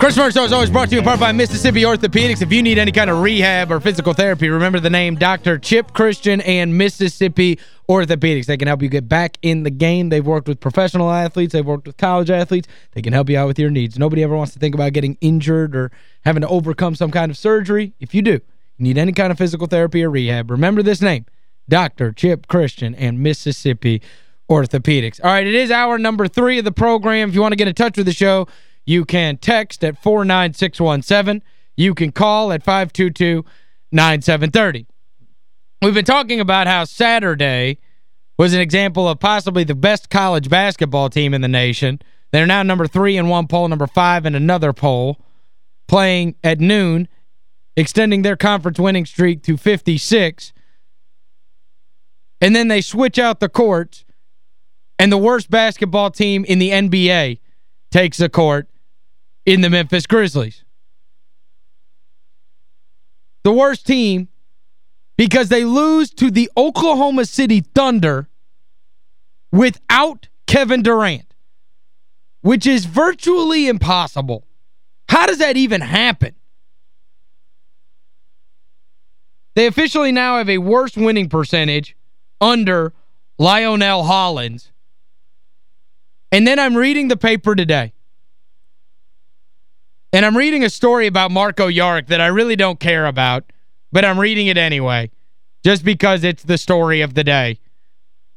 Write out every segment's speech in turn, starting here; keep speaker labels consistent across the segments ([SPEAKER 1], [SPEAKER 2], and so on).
[SPEAKER 1] Chris Vernon Show is always brought to you in part by Mississippi Orthopedics. If you need any kind of rehab or physical therapy, remember the name Dr. Chip Christian and Mississippi Orthopedics. They can help you get back in the game. They've worked with professional athletes. They've worked with college athletes. They can help you out with your needs. Nobody ever wants to think about getting injured or having to overcome some kind of surgery. If you do, you need any kind of physical therapy or rehab, remember this name, Dr. Chip Christian and Mississippi Orthopedics. All right, it is hour number three of the program. If you want to get in touch with the show, you can text at 49617. You can call at 522-9730. We've been talking about how Saturday was an example of possibly the best college basketball team in the nation. They're now number three in one poll, number five in another poll, playing at noon, extending their conference winning streak to 56. And then they switch out the courts, and the worst basketball team in the NBA takes the court in the Memphis Grizzlies. The worst team because they lose to the Oklahoma City Thunder without Kevin Durant, which is virtually impossible. How does that even happen? They officially now have a worse winning percentage under Lionel Hollins. And then I'm reading the paper today. And I'm reading a story about Marko Jaric that I really don't care about, but I'm reading it anyway, just because it's the story of the day.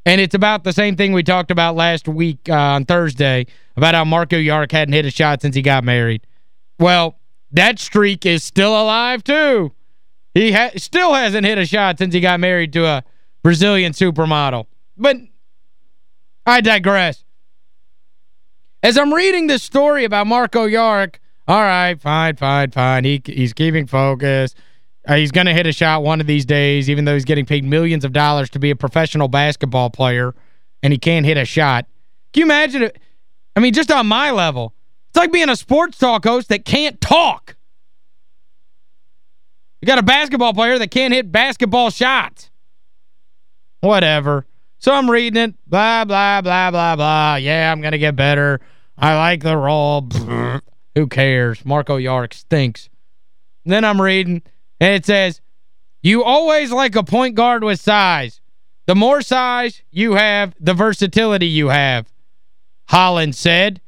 [SPEAKER 1] And it's about the same thing we talked about last week uh, on Thursday, about how Marko Jaric hadn't hit a shot since he got married. Well, that streak is still alive, too. He ha still hasn't hit a shot since he got married to a Brazilian supermodel. But I digress. As I'm reading this story about Marko Jaric, all right, fine, fine, fine. He He's keeping focus. Uh, he's going to hit a shot one of these days, even though he's getting paid millions of dollars to be a professional basketball player, and he can't hit a shot. Can you imagine it? I mean, just on my level, it's like being a sports talk host that can't talk. You got a basketball player that can't hit basketball shots. Whatever. So I'm reading it, blah, blah, blah, blah, blah. Yeah, I'm going to get better. I like the role. Who cares? Marko Jaric stinks. And then I'm reading, and it says, you always like a point guard with size. The more size you have, the versatility you have, Hollins said,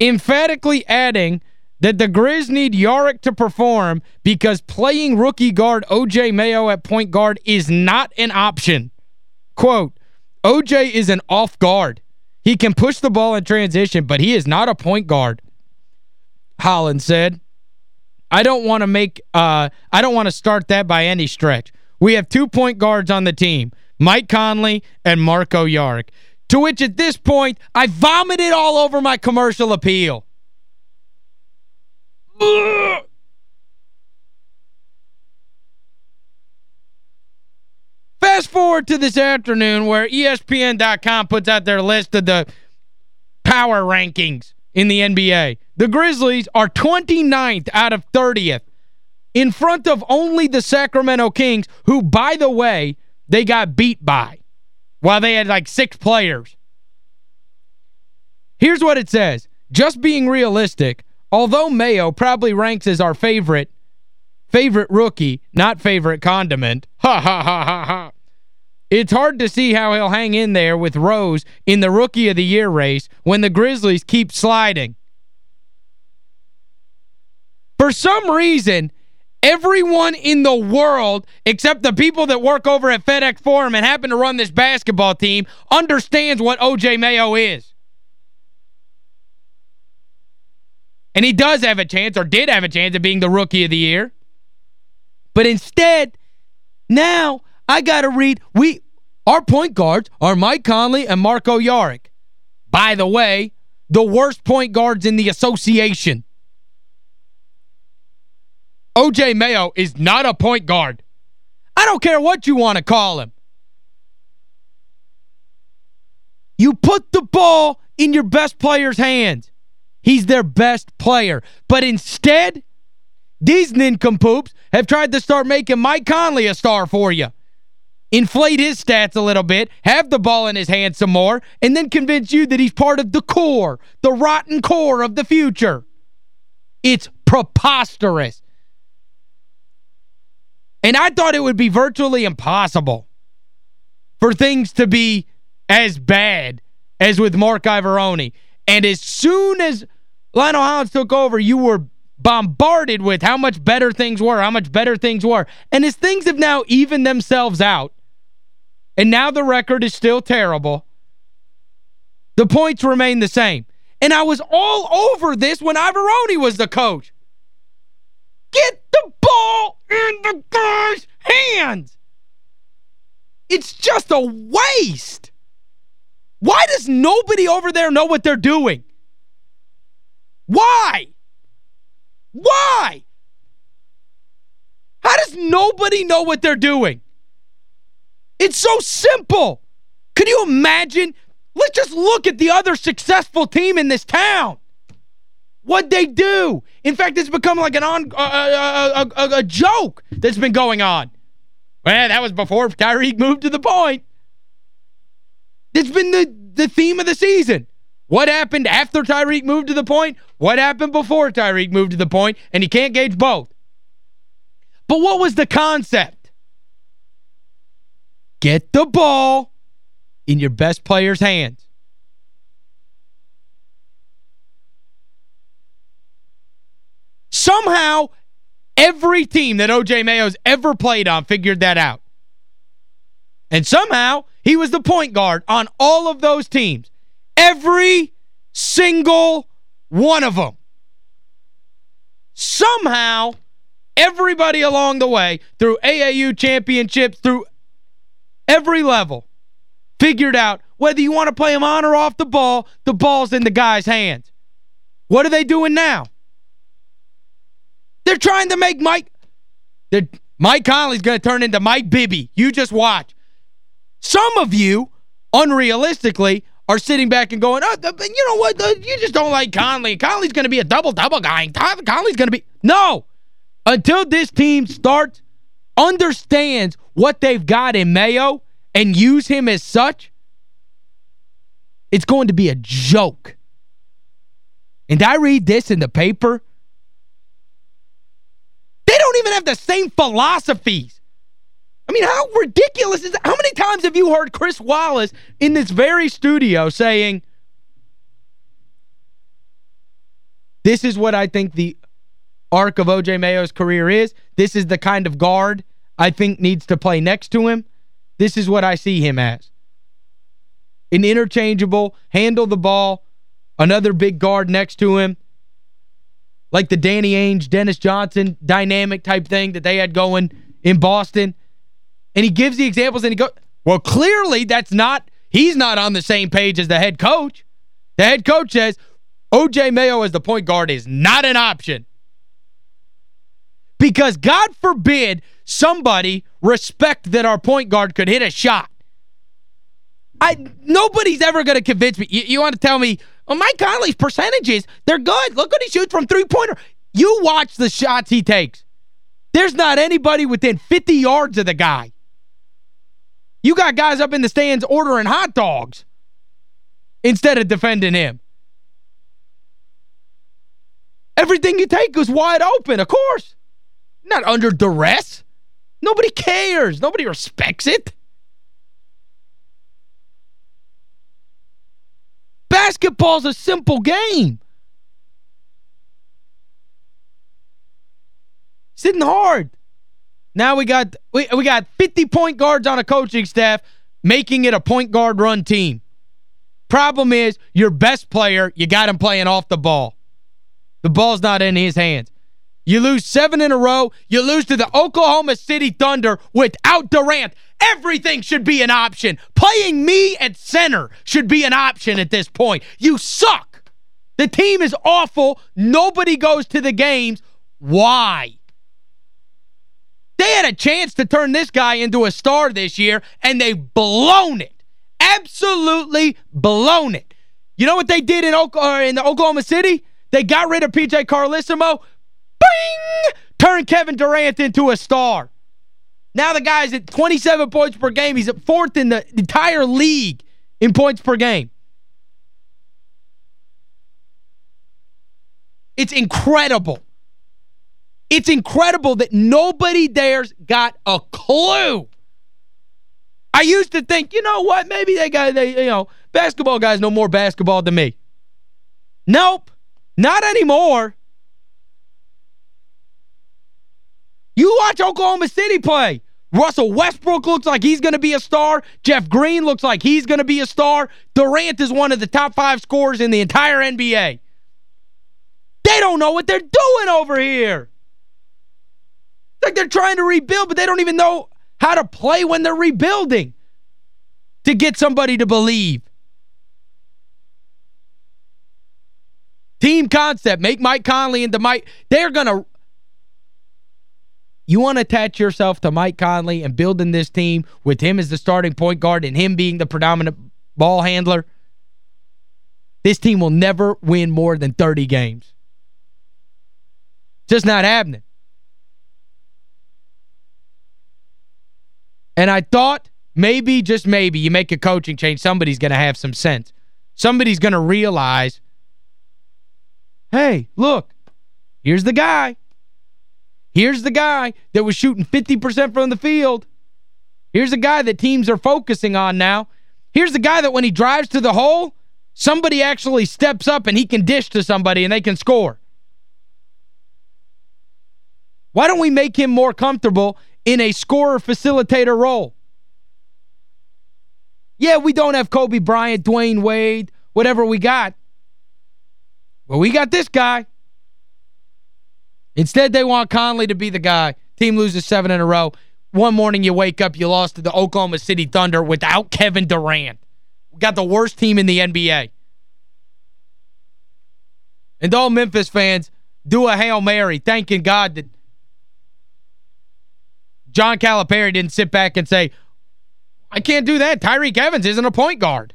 [SPEAKER 1] emphatically adding that the Grizz need Jaric to perform because playing rookie guard O.J. Mayo at point guard is not an option. Quote, O.J. is an off guard. He can push the ball in transition, but he is not a point guard. Hollins said. I don't want to make uh I don't want to start that by any stretch. We have two point guards on the team, Mike Conley and Marko Jaric. To which at this point, I vomited all over my commercial appeal. Ugh. Fast forward to this afternoon where ESPN.com puts out their list of the power rankings in the NBA. The Grizzlies are 29th out of 30th in front of only the Sacramento Kings, who, by the way, they got beat by while they had like six players. Here's what it says. Just being realistic, although Mayo probably ranks as our favorite, favorite rookie, not favorite condiment, ha ha ha ha ha, it's hard to see how he'll hang in there with Rose in the Rookie of the Year race when the Grizzlies keep sliding. For some reason, everyone in the world, except the people that work over at FedEx Forum and happen to run this basketball team, understands what O.J. Mayo is. And he does have a chance, or did have a chance, of being the Rookie of the Year. But instead, now I got to read, we our point guards are Mike Conley and Marko Jaric. By the way, the worst point guards in the association. O.J. Mayo is not a point guard. I don't care what you want to call him. You put the ball in your best player's hands. He's their best player. But instead, these nincompoops have tried to start making Mike Conley a star for you. Inflate his stats a little bit, have the ball in his hand some more, and then convince you that he's part of the core, the rotten core of the future. It's preposterous. And I thought it would be virtually impossible for things to be as bad as with Mark Iavaroni. And as soon as Lionel Hollins took over, you were bombarded with how much better things were, how much better things were. And as things have now evened themselves out, and now the record is still terrible, the points remain the same. And I was all over this when Iavaroni was the coach. Get the ball in the guy's hands. It's just a waste. Why does nobody over there know what they're doing? Why? Why? How does nobody know what they're doing? It's so simple. Can you imagine? Let's just look at the other successful team in this town. What they do. In fact, it's become like an on uh, uh, uh, a, a joke that's been going on. Well, that was before Tyreke moved to the point. It's been the, the theme of the season. What happened after Tyreke moved to the point? What happened before Tyreke moved to the point? And you can't gauge both. But what was the concept? Get the ball in your best player's hands. Somehow, every team that O.J. Mayo's ever played on figured that out. And somehow, he was the point guard on all of those teams. Every single one of them. Somehow, everybody along the way, through AAU championships, through every level, figured out whether you want to play him on or off the ball, the ball's in the guy's hands. What are they doing now? They're trying to make Mike... Mike Conley's going to turn into Mike Bibby. You just watch. Some of you, unrealistically, are sitting back and going, oh, you know what, you just don't like Conley. Conley's going to be a double-double guy. Conley's going to be... No! Until this team starts, understands what they've got in Mayo and use him as such, it's going to be a joke. And I read this in the paper. Even have the same philosophies. I mean, how ridiculous is that? How many times have you heard Chris Wallace in this very studio saying, this is what I think the arc of O.J. Mayo's career is. This is the kind of guard I think needs to play next to him. This is what I see him as. An interchangeable, handle the ball, another big guard next to him, like the Danny Ainge, Dennis Johnson dynamic type thing that they had going in Boston. And he gives the examples and he goes, well, clearly that's not, he's not on the same page as the head coach. The head coach says, O.J. Mayo as the point guard is not an option. Because God forbid somebody respect that our point guard could hit a shot. I Nobody's ever going to convince me. You, you want to tell me, well, Mike Conley's percentages, they're good. Look what he shoots from three-pointer. You watch the shots he takes. There's not anybody within 50 yards of the guy. You got guys up in the stands ordering hot dogs instead of defending him. Everything you take is wide open, of course. Not under duress. Nobody cares. Nobody respects it. Basketball's a simple game. Sitting hard. Now we got we, we got 50 point guards on a coaching staff making it a point guard run team. Problem is, your best player, you got him playing off the ball. The ball's not in his hands. You lose seven in a row. You lose to the Oklahoma City Thunder without Durant. Everything should be an option. Playing me at center should be an option at this point. You suck. The team is awful. Nobody goes to the games. Why? They had a chance to turn this guy into a star this year, and they've blown it. Absolutely blown it. You know what they did in, Oklahoma, uh, in Oklahoma City? They got rid of P.J. Carlesimo. Bing! Turned Kevin Durant into a star. Now the guy's at 27 points per game. He's at fourth in the entire league in points per game. It's incredible. It's incredible that nobody there's got a clue. I used to think, you know what, maybe they got, they, you know, basketball guys know more basketball than me. Nope, not anymore. You watch Oklahoma City play. Russell Westbrook looks like he's going to be a star. Jeff Green looks like he's going to be a star. Durant is one of the top five scorers in the entire NBA. They don't know what they're doing over here. It's like they're trying to rebuild, but they don't even know how to play when they're rebuilding to get somebody to believe. Team concept, make Mike Conley into Mike. They're going to you want to attach yourself to Mike Conley and building this team with him as the starting point guard and him being the predominant ball handler, this team will never win more than 30 games. Just not happening. And I thought maybe, just maybe, you make a coaching change, somebody's going to have some sense. Somebody's going to realize, hey, look, here's the guy. Here's the guy that was shooting 50% from the field. Here's the guy that teams are focusing on now. Here's the guy that when he drives to the hole, somebody actually steps up and he can dish to somebody and they can score. Why don't we make him more comfortable in a scorer-facilitator role? Yeah, we don't have Kobe Bryant, Dwyane Wade, whatever we got. But we got this guy. Instead, they want Conley to be the guy. Team loses seven in a row. One morning you wake up, you lost to the Oklahoma City Thunder without Kevin Durant. Got the worst team in the NBA. And all Memphis fans do a Hail Mary, thanking God that John Calipari didn't sit back and say, I can't do that. Tyreke Evans isn't a point guard.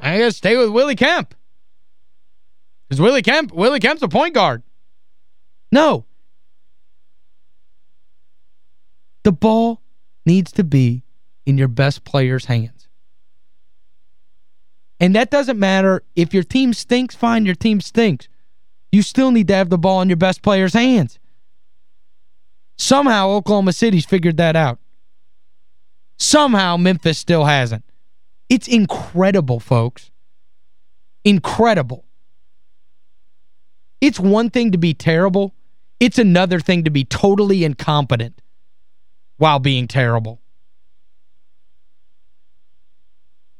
[SPEAKER 1] I gotta stay with Willie Kemp. Because Willie Kemp, Willie Kemp's a point guard. No. The ball needs to be in your best player's hands. And that doesn't matter if your team stinks, fine, your team stinks. You still need to have the ball in your best player's hands. Somehow Oklahoma City's figured that out. Somehow Memphis still hasn't. It's incredible, folks. Incredible. It's one thing to be terrible. It's another thing to be totally incompetent while being terrible.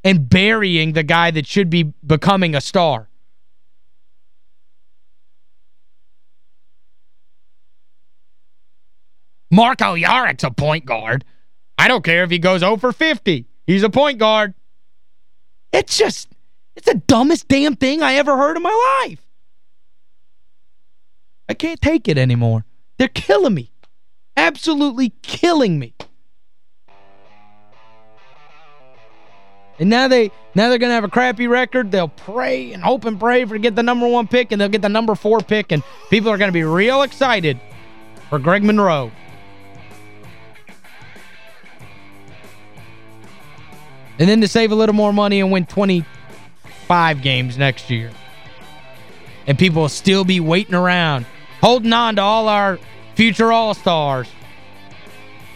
[SPEAKER 1] And burying the guy that should be becoming a star. Marko Jaric's a point guard. I don't care if he goes 0 for 50. He's a point guard. It's just, it's the dumbest damn thing I ever heard in my life. I can't take it anymore. They're killing me. Absolutely killing me. And now they now they're going to have a crappy record. They'll pray and hope and pray for to get the number one pick, and they'll get the number four pick, and people are going to be real excited for Greg Monroe. And then to save a little more money and win 25 games next year. And people will still be waiting around, holding on to all our future All-Stars.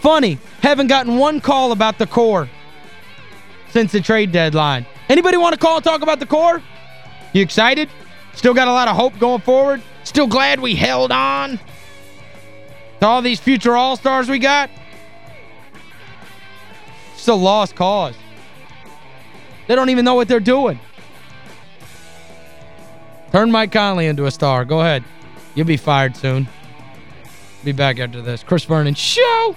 [SPEAKER 1] Funny, haven't gotten one call about the core since the trade deadline. Anybody want to call and talk about the core? You excited? Still got a lot of hope going forward? Still glad we held on to all these future All-Stars we got? It's a lost cause. They don't even know what they're doing. Turn Mike Conley into a star. Go ahead. You'll be fired soon. Be back after this. Chris Vernon Show!